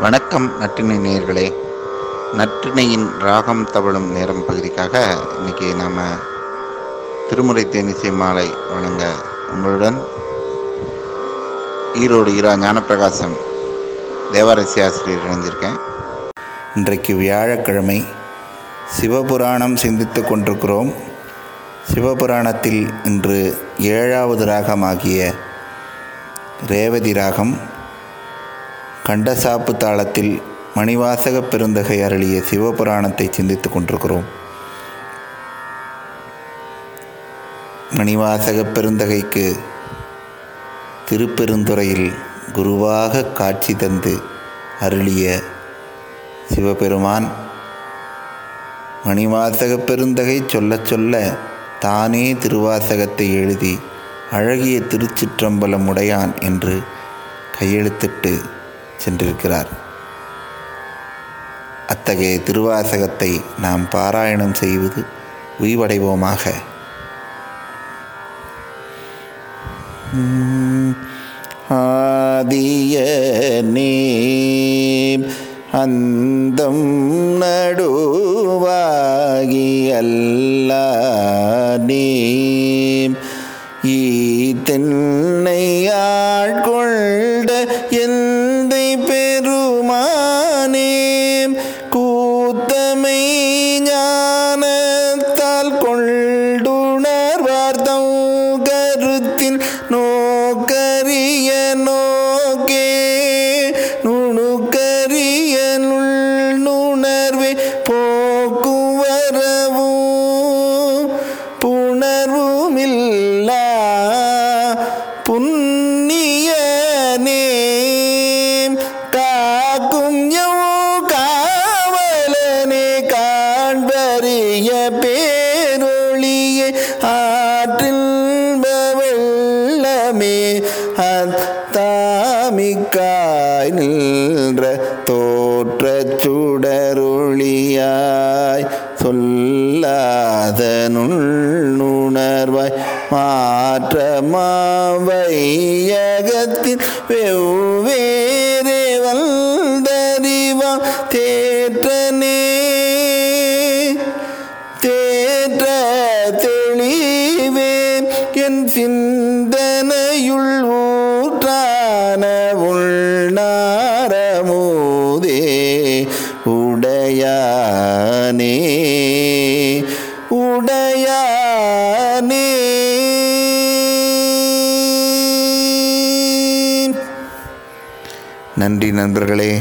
வணக்கம் நற்றினை நேயர்களே. நற்றினையின் ராகம் தவழும் நேரம் பகுதிக்காக இன்னைக்கு நாம் திருமுறை தேனிசை மாலை வழங்க உங்களுடன் ஈரோடு ஈரா ஞானப்பிரகாசம் தேவாரசி ஆசிரியர் இணைந்திருக்கேன். இன்றைக்கு வியாழக்கிழமை சிவபுராணம் சிந்தித்து கொண்டிருக்கிறோம். சிவபுராணத்தில் இன்று ஏழாவது ராகமாகிய ரேவதி ராகம். கண்டசாப்பு தாளத்தில் மணிவாசக பெருந்தகை அருளிய சிவபுராணத்தை சிந்தித்துக் கொண்டிருக்கிறோம். மணிவாசக பெருந்தகைக்கு திருப்பெருந்துறையில் குருவாக காட்சி தந்து அருளிய சிவபெருமான் மணிவாசக பெருந்தகை சொல்ல சொல்ல தானே திருவாசகத்தை எழுதி அழகிய திருச்சிற்றம்பலம் உடையான் என்று கையெழுத்திட்டு சென்றிருக்கிறார். அத்தகைய திருவாசகத்தை நாம் பாராயணம் செய்வது உய்வடைவோமாக. ஆதிய நேம் அந்தம் நடுவாகி அல்லா நேம் கூத்தமை ஞானத்தால் கொண்டுணர்வார்த்தம் கருத்தின் நோக்கரிய நோக்கே நுணுக்கரிய நுண்ணுணர்வே போக்குவரவும் புணர்வுமில்லா புண்ணியனே ஆற்றில் வெள்ளமே அத்தாமிக்காய் நின்ற தோற்றச் சுடருளியாய் சொல்லாத நுண்ணுணர்வாய் மாற்றமாவையகத்தின் வந்தறிவாம் தேற்ற என் சிந்தனையுள் ஊற்றான உள்நாரமோதே உடையானே உடையானே. நன்றி நண்பர்களே.